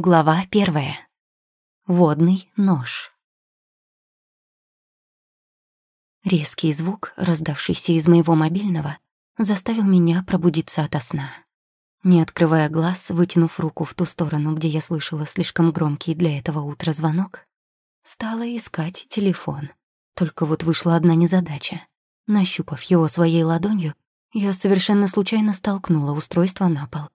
Глава первая. Водный нож. Резкий звук, раздавшийся из моего мобильного, заставил меня пробудиться ото сна. Не открывая глаз, вытянув руку в ту сторону, где я слышала слишком громкий для этого утра звонок, стала искать телефон. Только вот вышла одна незадача. Нащупав его своей ладонью, я совершенно случайно столкнула устройство на пол.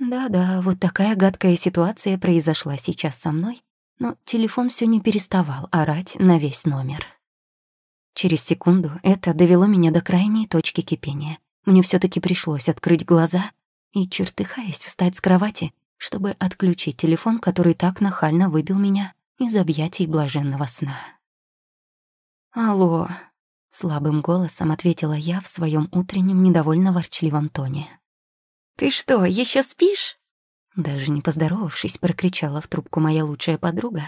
Да-да, вот такая гадкая ситуация произошла сейчас со мной, но телефон все не переставал орать на весь номер. Через секунду это довело меня до крайней точки кипения. Мне все таки пришлось открыть глаза и, чертыхаясь, встать с кровати, чтобы отключить телефон, который так нахально выбил меня из объятий блаженного сна. «Алло», — слабым голосом ответила я в своем утреннем недовольно ворчливом тоне. «Ты что, еще спишь?» Даже не поздоровавшись, прокричала в трубку моя лучшая подруга.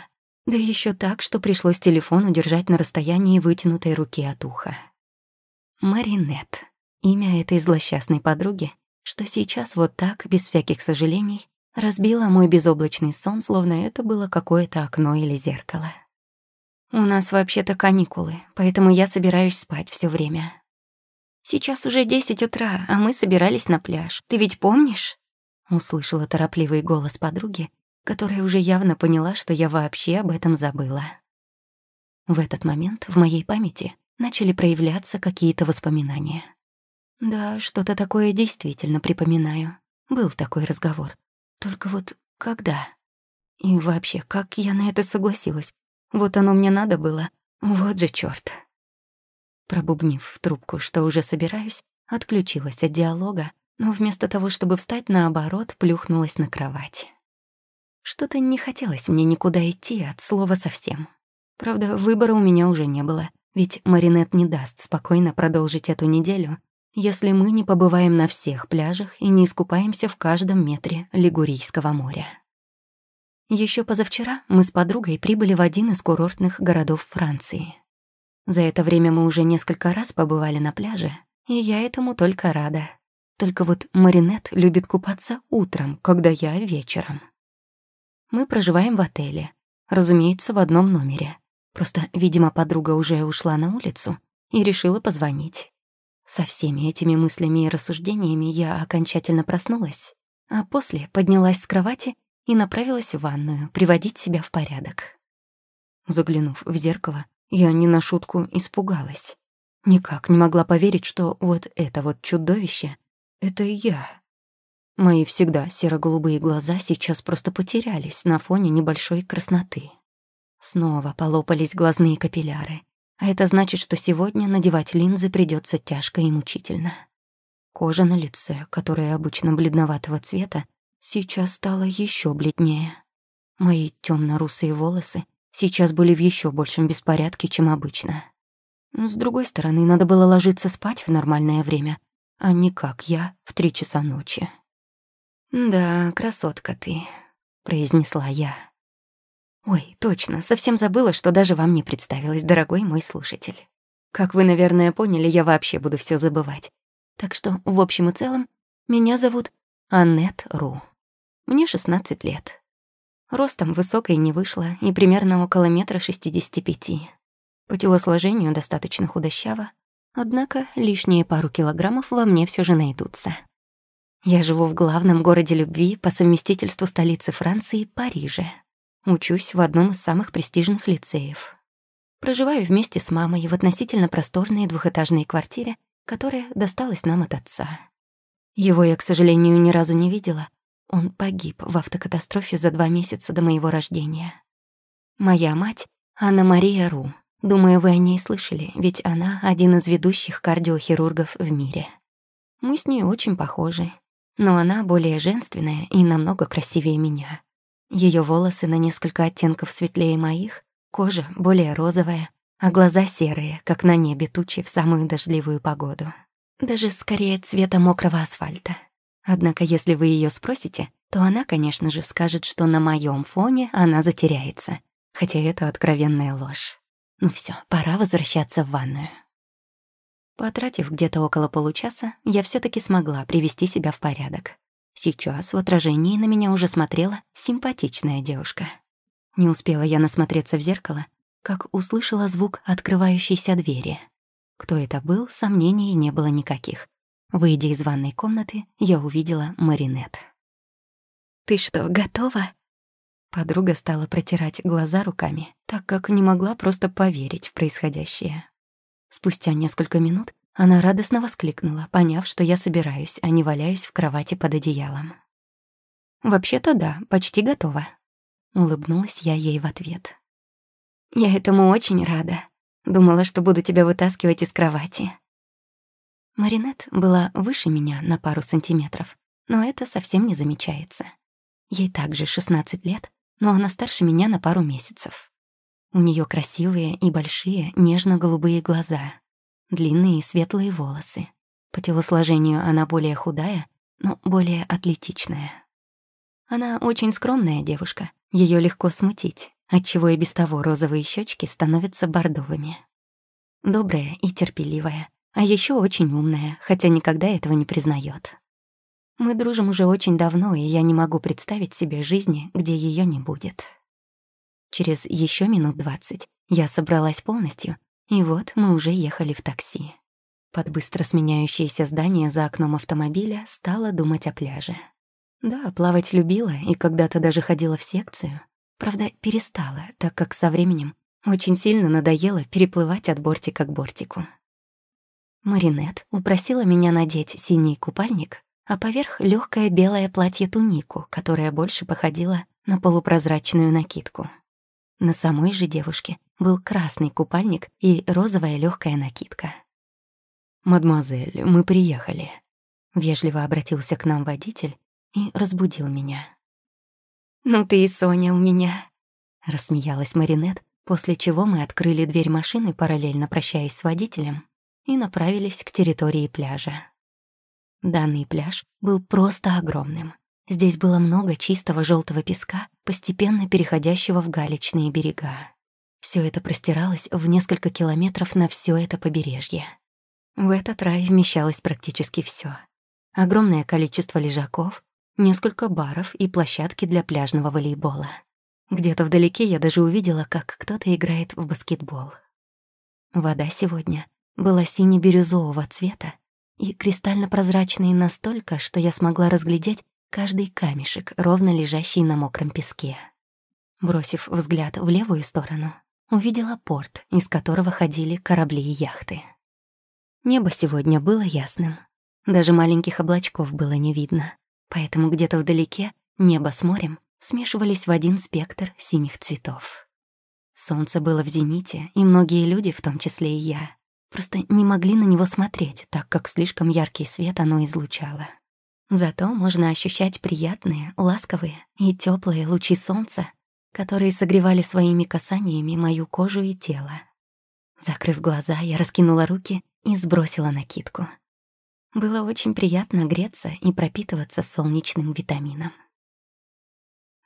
Да еще так, что пришлось телефон удержать на расстоянии вытянутой руки от уха. Маринет. Имя этой злосчастной подруги, что сейчас вот так, без всяких сожалений, разбила мой безоблачный сон, словно это было какое-то окно или зеркало. «У нас вообще-то каникулы, поэтому я собираюсь спать все время. Сейчас уже десять утра, а мы собирались на пляж. Ты ведь помнишь?» Услышала торопливый голос подруги, которая уже явно поняла, что я вообще об этом забыла. В этот момент в моей памяти начали проявляться какие-то воспоминания. Да, что-то такое действительно припоминаю. Был такой разговор. Только вот когда? И вообще, как я на это согласилась? Вот оно мне надо было. Вот же чёрт. Пробубнив в трубку, что уже собираюсь, отключилась от диалога, но вместо того, чтобы встать, наоборот, плюхнулась на кровать. Что-то не хотелось мне никуда идти от слова совсем. Правда, выбора у меня уже не было, ведь Маринет не даст спокойно продолжить эту неделю, если мы не побываем на всех пляжах и не искупаемся в каждом метре Лигурийского моря. Еще позавчера мы с подругой прибыли в один из курортных городов Франции. За это время мы уже несколько раз побывали на пляже, и я этому только рада. Только вот Маринет любит купаться утром, когда я вечером. Мы проживаем в отеле, разумеется, в одном номере. Просто, видимо, подруга уже ушла на улицу и решила позвонить. Со всеми этими мыслями и рассуждениями я окончательно проснулась, а после поднялась с кровати и направилась в ванную приводить себя в порядок. Заглянув в зеркало, я не на шутку испугалась. Никак не могла поверить, что вот это вот чудовище — это я. Мои всегда серо-голубые глаза сейчас просто потерялись на фоне небольшой красноты. Снова полопались глазные капилляры, а это значит, что сегодня надевать линзы придется тяжко и мучительно. Кожа на лице, которая обычно бледноватого цвета, сейчас стала еще бледнее. Мои темно русые волосы сейчас были в еще большем беспорядке, чем обычно. Но, с другой стороны, надо было ложиться спать в нормальное время, а не как я в три часа ночи. «Да, красотка ты», — произнесла я. «Ой, точно, совсем забыла, что даже вам не представилась, дорогой мой слушатель. Как вы, наверное, поняли, я вообще буду все забывать. Так что, в общем и целом, меня зовут Аннет Ру. Мне 16 лет. Ростом высокой не вышла и примерно около метра шестидесяти пяти. По телосложению достаточно худощаво, однако лишние пару килограммов во мне все же найдутся. Я живу в главном городе любви по совместительству столицы Франции — Париже. Учусь в одном из самых престижных лицеев. Проживаю вместе с мамой в относительно просторной двухэтажной квартире, которая досталась нам от отца. Его я, к сожалению, ни разу не видела, он погиб в автокатастрофе за два месяца до моего рождения. Моя мать — Анна-Мария Ру. Думаю, вы о ней слышали, ведь она один из ведущих кардиохирургов в мире. Мы с ней очень похожи, но она более женственная и намного красивее меня. Ее волосы на несколько оттенков светлее моих, кожа более розовая, а глаза серые, как на небе тучи в самую дождливую погоду. Даже скорее цвета мокрого асфальта. Однако, если вы ее спросите, то она, конечно же, скажет, что на моем фоне она затеряется. Хотя это откровенная ложь. Ну все, пора возвращаться в ванную. Потратив где-то около получаса, я все таки смогла привести себя в порядок. Сейчас в отражении на меня уже смотрела симпатичная девушка. Не успела я насмотреться в зеркало, как услышала звук открывающейся двери. Кто это был, сомнений не было никаких. Выйдя из ванной комнаты, я увидела Маринет. «Ты что, готова?» Подруга стала протирать глаза руками, так как не могла просто поверить в происходящее. Спустя несколько минут она радостно воскликнула, поняв, что я собираюсь, а не валяюсь в кровати под одеялом. «Вообще-то да, почти готова», — улыбнулась я ей в ответ. «Я этому очень рада. Думала, что буду тебя вытаскивать из кровати». Маринет была выше меня на пару сантиметров, но это совсем не замечается. Ей также 16 лет, но она старше меня на пару месяцев. У нее красивые и большие нежно-голубые глаза, длинные светлые волосы. По телосложению она более худая, но более атлетичная. Она очень скромная девушка, ее легко смутить, отчего и без того розовые щечки становятся бордовыми. Добрая и терпеливая, а еще очень умная, хотя никогда этого не признает. Мы дружим уже очень давно, и я не могу представить себе жизни, где ее не будет. Через еще минут двадцать я собралась полностью, и вот мы уже ехали в такси. Под быстро сменяющееся здание за окном автомобиля стала думать о пляже. Да, плавать любила и когда-то даже ходила в секцию. Правда, перестала, так как со временем очень сильно надоело переплывать от бортика к бортику. Маринет упросила меня надеть синий купальник а поверх легкое белое платье-тунику, которое больше походило на полупрозрачную накидку. На самой же девушке был красный купальник и розовая легкая накидка. «Мадемуазель, мы приехали», — вежливо обратился к нам водитель и разбудил меня. «Ну ты и Соня у меня», — рассмеялась Маринет, после чего мы открыли дверь машины, параллельно прощаясь с водителем, и направились к территории пляжа. Данный пляж был просто огромным. Здесь было много чистого желтого песка, постепенно переходящего в галечные берега. Все это простиралось в несколько километров на все это побережье. В этот рай вмещалось практически все: Огромное количество лежаков, несколько баров и площадки для пляжного волейбола. Где-то вдалеке я даже увидела, как кто-то играет в баскетбол. Вода сегодня была сине-бирюзового цвета и кристально-прозрачные настолько, что я смогла разглядеть каждый камешек, ровно лежащий на мокром песке. Бросив взгляд в левую сторону, увидела порт, из которого ходили корабли и яхты. Небо сегодня было ясным. Даже маленьких облачков было не видно, поэтому где-то вдалеке небо с морем смешивались в один спектр синих цветов. Солнце было в зените, и многие люди, в том числе и я, просто не могли на него смотреть, так как слишком яркий свет оно излучало. Зато можно ощущать приятные, ласковые и теплые лучи солнца, которые согревали своими касаниями мою кожу и тело. Закрыв глаза, я раскинула руки и сбросила накидку. Было очень приятно греться и пропитываться солнечным витамином.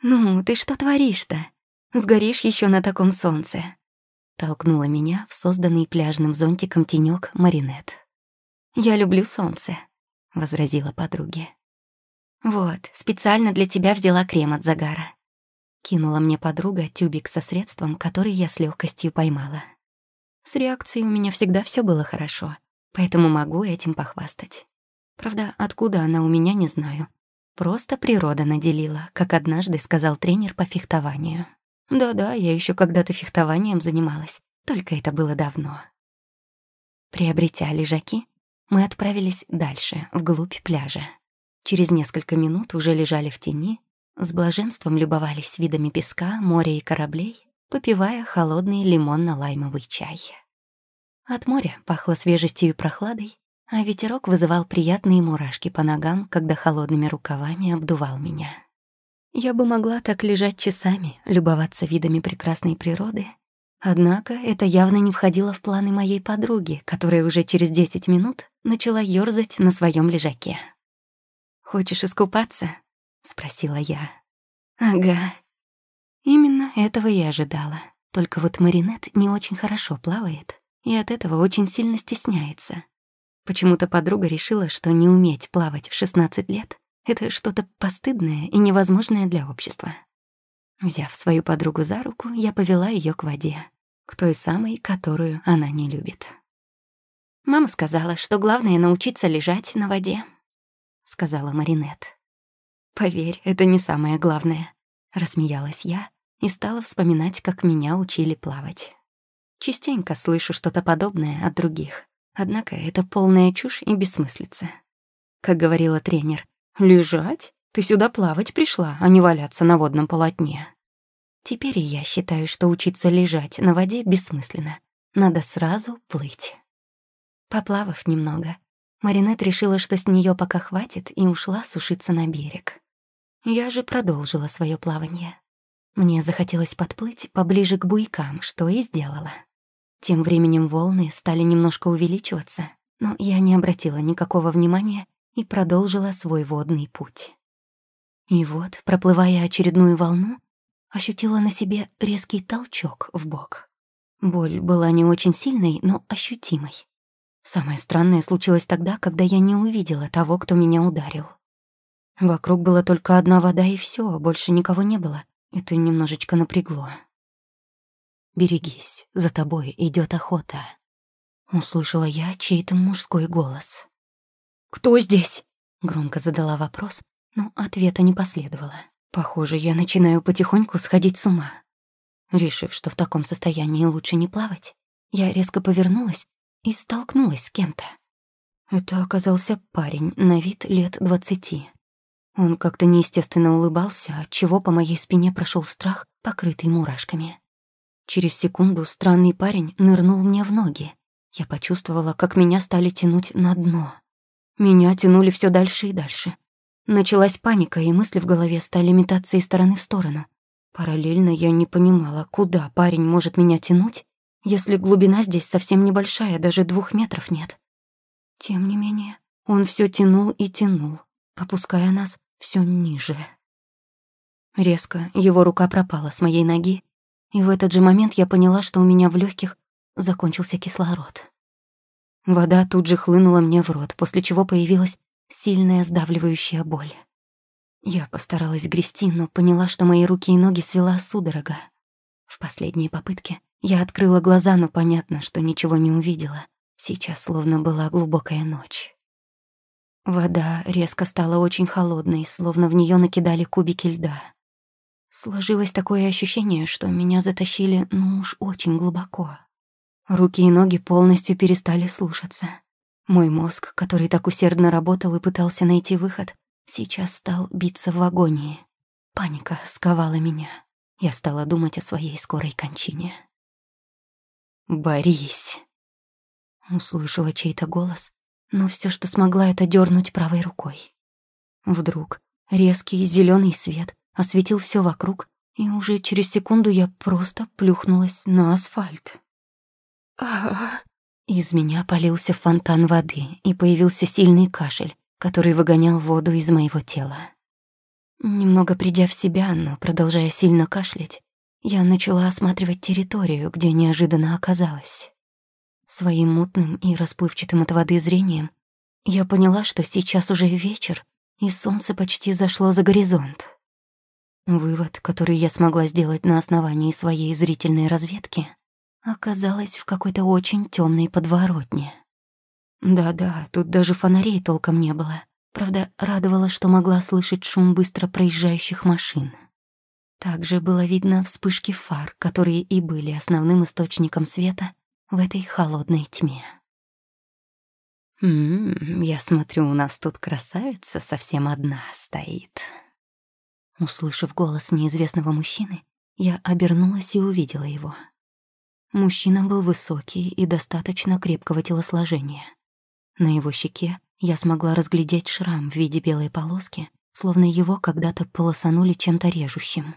«Ну, ты что творишь-то? Сгоришь еще на таком солнце», Толкнула меня в созданный пляжным зонтиком тенёк Маринет. «Я люблю солнце», — возразила подруге. «Вот, специально для тебя взяла крем от загара». Кинула мне подруга тюбик со средством, который я с легкостью поймала. С реакцией у меня всегда все было хорошо, поэтому могу этим похвастать. Правда, откуда она у меня, не знаю. Просто природа наделила, как однажды сказал тренер по фехтованию. Да-да, я еще когда-то фехтованием занималась, только это было давно. Приобретя лежаки, мы отправились дальше, вглубь пляжа. Через несколько минут уже лежали в тени, с блаженством любовались видами песка, моря и кораблей, попивая холодный лимонно-лаймовый чай. От моря пахло свежестью и прохладой, а ветерок вызывал приятные мурашки по ногам, когда холодными рукавами обдувал меня. Я бы могла так лежать часами, любоваться видами прекрасной природы. Однако это явно не входило в планы моей подруги, которая уже через 10 минут начала ёрзать на своем лежаке. «Хочешь искупаться?» — спросила я. «Ага». Именно этого я ожидала. Только вот Маринет не очень хорошо плавает и от этого очень сильно стесняется. Почему-то подруга решила, что не уметь плавать в 16 лет Это что-то постыдное и невозможное для общества. Взяв свою подругу за руку, я повела ее к воде, к той самой, которую она не любит. «Мама сказала, что главное — научиться лежать на воде», — сказала Маринет. «Поверь, это не самое главное», — рассмеялась я и стала вспоминать, как меня учили плавать. Частенько слышу что-то подобное от других, однако это полная чушь и бессмыслица. Как говорила тренер, «Лежать? Ты сюда плавать пришла, а не валяться на водном полотне». Теперь я считаю, что учиться лежать на воде бессмысленно. Надо сразу плыть. Поплавав немного, Маринет решила, что с нее пока хватит, и ушла сушиться на берег. Я же продолжила свое плавание. Мне захотелось подплыть поближе к буйкам, что и сделала. Тем временем волны стали немножко увеличиваться, но я не обратила никакого внимания и продолжила свой водный путь. И вот, проплывая очередную волну, ощутила на себе резкий толчок в бок. Боль была не очень сильной, но ощутимой. Самое странное случилось тогда, когда я не увидела того, кто меня ударил. Вокруг была только одна вода и все, больше никого не было. Это немножечко напрягло. «Берегись, за тобой идет охота», — услышала я чей-то мужской голос. «Кто здесь?» — громко задала вопрос, но ответа не последовало. Похоже, я начинаю потихоньку сходить с ума. Решив, что в таком состоянии лучше не плавать, я резко повернулась и столкнулась с кем-то. Это оказался парень на вид лет двадцати. Он как-то неестественно улыбался, отчего по моей спине прошел страх, покрытый мурашками. Через секунду странный парень нырнул мне в ноги. Я почувствовала, как меня стали тянуть на дно. Меня тянули все дальше и дальше. Началась паника, и мысли в голове стали метаться из стороны в сторону. Параллельно я не понимала, куда парень может меня тянуть, если глубина здесь совсем небольшая, даже двух метров нет. Тем не менее, он все тянул и тянул, опуская нас все ниже. Резко его рука пропала с моей ноги, и в этот же момент я поняла, что у меня в легких закончился кислород. Вода тут же хлынула мне в рот, после чего появилась сильная сдавливающая боль. Я постаралась грести, но поняла, что мои руки и ноги свела судорога. В последней попытке я открыла глаза, но понятно, что ничего не увидела. Сейчас словно была глубокая ночь. Вода резко стала очень холодной, словно в нее накидали кубики льда. Сложилось такое ощущение, что меня затащили, ну уж очень глубоко. Руки и ноги полностью перестали слушаться. Мой мозг, который так усердно работал и пытался найти выход, сейчас стал биться в агонии. Паника сковала меня. Я стала думать о своей скорой кончине. «Борись!» Услышала чей-то голос, но все, что смогла, это дернуть правой рукой. Вдруг резкий зеленый свет осветил все вокруг, и уже через секунду я просто плюхнулась на асфальт. Из меня полился фонтан воды, и появился сильный кашель, который выгонял воду из моего тела. Немного придя в себя, но продолжая сильно кашлять, я начала осматривать территорию, где неожиданно оказалась. Своим мутным и расплывчатым от воды зрением я поняла, что сейчас уже вечер, и солнце почти зашло за горизонт. Вывод, который я смогла сделать на основании своей зрительной разведки, оказалась в какой-то очень темной подворотне. Да-да, тут даже фонарей толком не было. Правда, радовало, что могла слышать шум быстро проезжающих машин. Также было видно вспышки фар, которые и были основным источником света в этой холодной тьме. «М-м, я смотрю, у нас тут красавица совсем одна стоит». Услышав голос неизвестного мужчины, я обернулась и увидела его. Мужчина был высокий и достаточно крепкого телосложения. На его щеке я смогла разглядеть шрам в виде белой полоски, словно его когда-то полосанули чем-то режущим.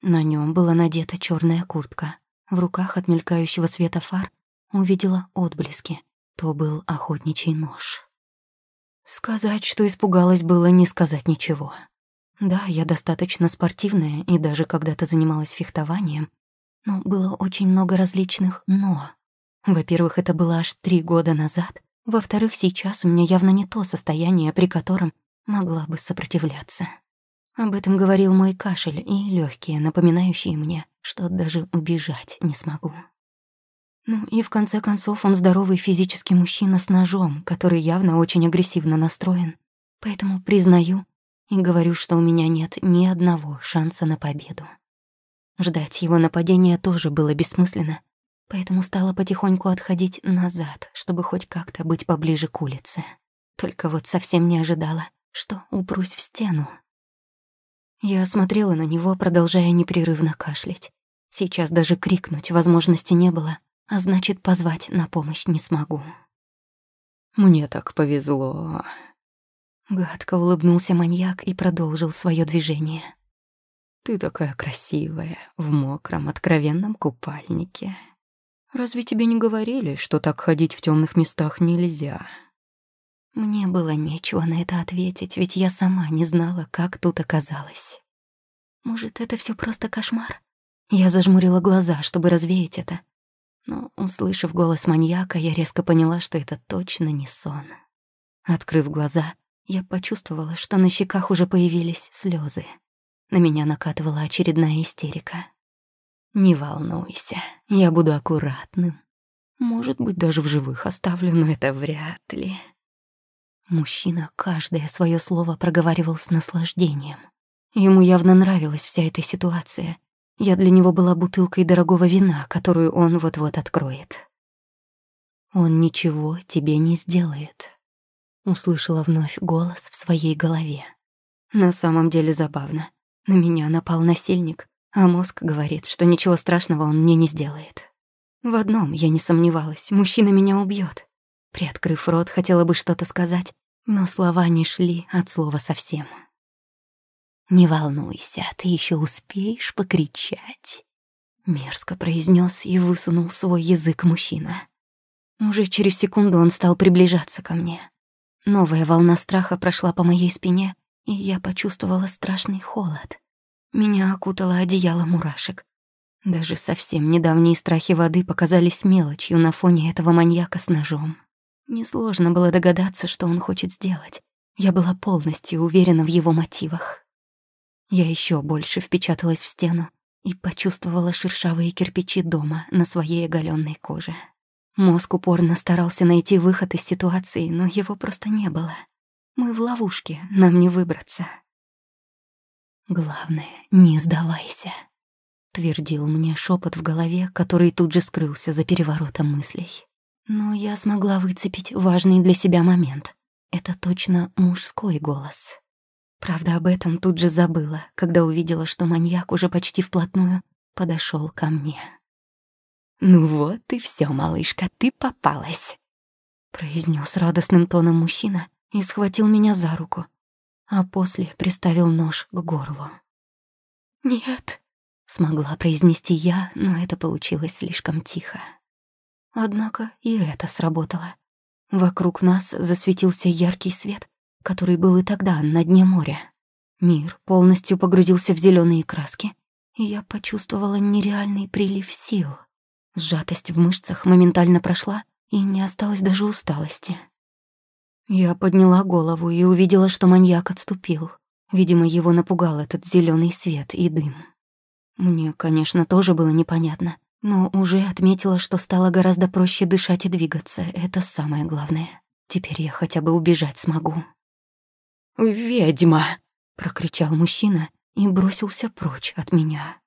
На нем была надета черная куртка. В руках от мелькающего света фар увидела отблески. То был охотничий нож. Сказать, что испугалась, было не сказать ничего. Да, я достаточно спортивная и даже когда-то занималась фехтованием, но было очень много различных «но». Во-первых, это было аж три года назад. Во-вторых, сейчас у меня явно не то состояние, при котором могла бы сопротивляться. Об этом говорил мой кашель и легкие, напоминающие мне, что даже убежать не смогу. Ну и в конце концов он здоровый физический мужчина с ножом, который явно очень агрессивно настроен. Поэтому признаю и говорю, что у меня нет ни одного шанса на победу. Ждать его нападения тоже было бессмысленно, поэтому стала потихоньку отходить назад, чтобы хоть как-то быть поближе к улице. Только вот совсем не ожидала, что упрусь в стену. Я смотрела на него, продолжая непрерывно кашлять. Сейчас даже крикнуть возможности не было, а значит, позвать на помощь не смогу. «Мне так повезло». Гадко улыбнулся маньяк и продолжил свое движение. «Ты такая красивая, в мокром, откровенном купальнике. Разве тебе не говорили, что так ходить в темных местах нельзя?» Мне было нечего на это ответить, ведь я сама не знала, как тут оказалась. Может, это все просто кошмар? Я зажмурила глаза, чтобы развеять это. Но, услышав голос маньяка, я резко поняла, что это точно не сон. Открыв глаза, я почувствовала, что на щеках уже появились слезы. На меня накатывала очередная истерика. «Не волнуйся, я буду аккуратным. Может быть, даже в живых оставлю, но это вряд ли». Мужчина каждое свое слово проговаривал с наслаждением. Ему явно нравилась вся эта ситуация. Я для него была бутылкой дорогого вина, которую он вот-вот откроет. «Он ничего тебе не сделает», — услышала вновь голос в своей голове. На самом деле забавно. На меня напал насильник, а мозг говорит, что ничего страшного он мне не сделает. В одном я не сомневалась, мужчина меня убьет. Приоткрыв рот, хотела бы что-то сказать, но слова не шли от слова совсем. «Не волнуйся, ты еще успеешь покричать», — мерзко произнес и высунул свой язык мужчина. Уже через секунду он стал приближаться ко мне. Новая волна страха прошла по моей спине, и я почувствовала страшный холод. Меня окутало одеяло мурашек. Даже совсем недавние страхи воды показались мелочью на фоне этого маньяка с ножом. Несложно было догадаться, что он хочет сделать. Я была полностью уверена в его мотивах. Я еще больше впечаталась в стену и почувствовала шершавые кирпичи дома на своей оголенной коже. Мозг упорно старался найти выход из ситуации, но его просто не было. Мы в ловушке, нам не выбраться. «Главное, не сдавайся», — твердил мне шепот в голове, который тут же скрылся за переворотом мыслей. Но я смогла выцепить важный для себя момент. Это точно мужской голос. Правда, об этом тут же забыла, когда увидела, что маньяк уже почти вплотную подошел ко мне. «Ну вот и все, малышка, ты попалась», — произнес радостным тоном мужчина и схватил меня за руку, а после приставил нож к горлу. «Нет», — смогла произнести я, но это получилось слишком тихо. Однако и это сработало. Вокруг нас засветился яркий свет, который был и тогда на дне моря. Мир полностью погрузился в зеленые краски, и я почувствовала нереальный прилив сил. Сжатость в мышцах моментально прошла, и не осталось даже усталости. Я подняла голову и увидела, что маньяк отступил. Видимо, его напугал этот зеленый свет и дым. Мне, конечно, тоже было непонятно, но уже отметила, что стало гораздо проще дышать и двигаться. Это самое главное. Теперь я хотя бы убежать смогу. «Ведьма!» — прокричал мужчина и бросился прочь от меня.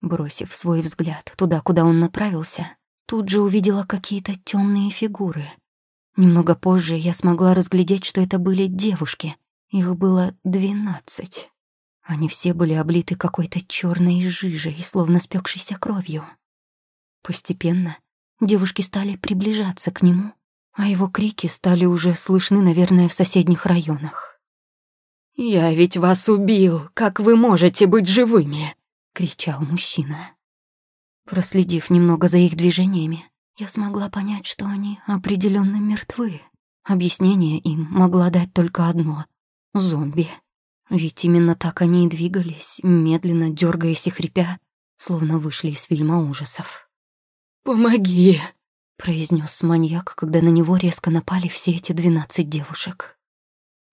Бросив свой взгляд туда, куда он направился, тут же увидела какие-то темные фигуры. Немного позже я смогла разглядеть, что это были девушки. Их было двенадцать. Они все были облиты какой-то черной жижей, словно спекшейся кровью. Постепенно девушки стали приближаться к нему, а его крики стали уже слышны, наверное, в соседних районах. «Я ведь вас убил! Как вы можете быть живыми?» — кричал мужчина. Проследив немного за их движениями, я смогла понять, что они определенно мертвы. Объяснение им могла дать только одно — зомби. Ведь именно так они и двигались, медленно дергаясь и хрипя, словно вышли из фильма ужасов. «Помоги!» — произнес маньяк, когда на него резко напали все эти двенадцать девушек.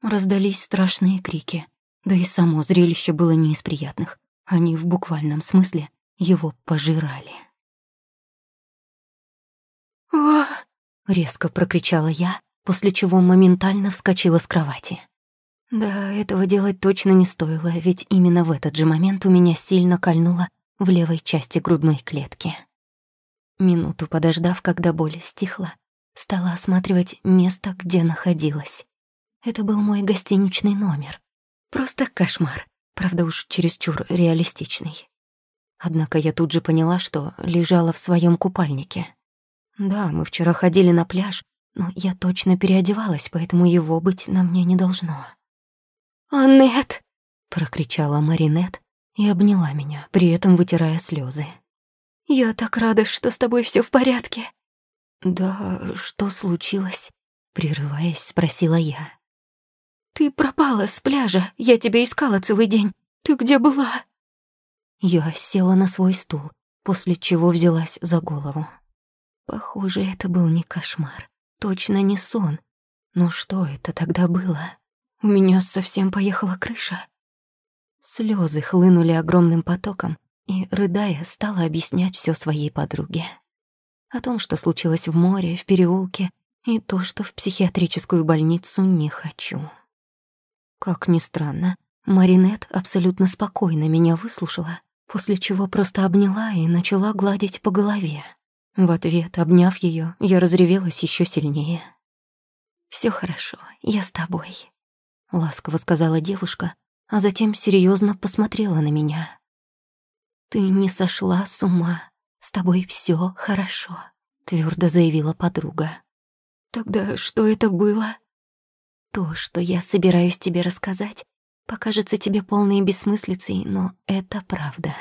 Раздались страшные крики. Да и само зрелище было не из приятных. Они в буквальном смысле его пожирали. «О!» — резко прокричала я, после чего моментально вскочила с кровати. Да, этого делать точно не стоило, ведь именно в этот же момент у меня сильно кольнуло в левой части грудной клетки. Минуту подождав, когда боль стихла, стала осматривать место, где находилась. Это был мой гостиничный номер. Просто кошмар, правда уж чересчур реалистичный. Однако я тут же поняла, что лежала в своем купальнике. Да, мы вчера ходили на пляж, но я точно переодевалась, поэтому его быть на мне не должно. «Аннет!» — прокричала Маринет и обняла меня, при этом вытирая слезы. «Я так рада, что с тобой все в порядке». «Да, что случилось?» — прерываясь, спросила я. «Ты пропала с пляжа, я тебя искала целый день. Ты где была?» Я села на свой стул, после чего взялась за голову. Похоже, это был не кошмар, точно не сон. Но что это тогда было? У меня совсем поехала крыша. Слезы хлынули огромным потоком, и, рыдая, стала объяснять все своей подруге. О том, что случилось в море, в переулке, и то, что в психиатрическую больницу не хочу. Как ни странно, Маринет абсолютно спокойно меня выслушала, после чего просто обняла и начала гладить по голове. В ответ, обняв ее, я разревелась еще сильнее. Все хорошо, я с тобой», — ласково сказала девушка, а затем серьезно посмотрела на меня. «Ты не сошла с ума, с тобой все хорошо», — твердо заявила подруга. «Тогда что это было?» «То, что я собираюсь тебе рассказать, покажется тебе полной бессмыслицей, но это правда».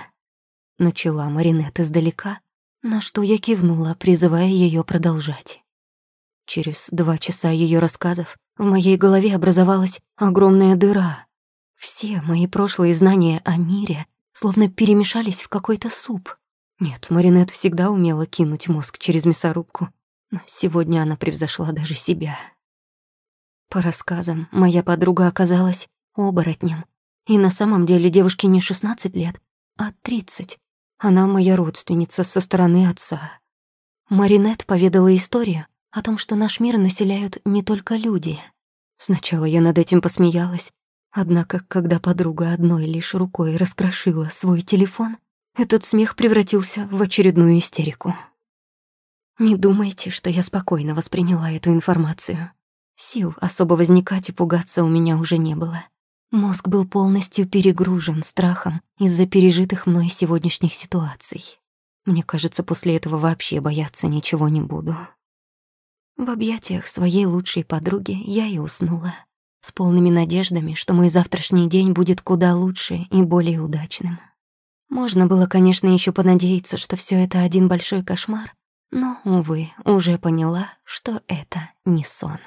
Начала Маринет издалека, на что я кивнула, призывая ее продолжать. Через два часа ее рассказов в моей голове образовалась огромная дыра. Все мои прошлые знания о мире словно перемешались в какой-то суп. Нет, Маринет всегда умела кинуть мозг через мясорубку, но сегодня она превзошла даже себя. По рассказам, моя подруга оказалась оборотнем. И на самом деле девушке не 16 лет, а 30. Она моя родственница со стороны отца. Маринет поведала историю о том, что наш мир населяют не только люди. Сначала я над этим посмеялась, однако, когда подруга одной лишь рукой раскрошила свой телефон, этот смех превратился в очередную истерику. Не думайте, что я спокойно восприняла эту информацию. Сил особо возникать и пугаться у меня уже не было. Мозг был полностью перегружен страхом из-за пережитых мной сегодняшних ситуаций. Мне кажется, после этого вообще бояться ничего не буду. В объятиях своей лучшей подруги я и уснула, с полными надеждами, что мой завтрашний день будет куда лучше и более удачным. Можно было, конечно, еще понадеяться, что все это один большой кошмар, но, увы, уже поняла, что это не сон.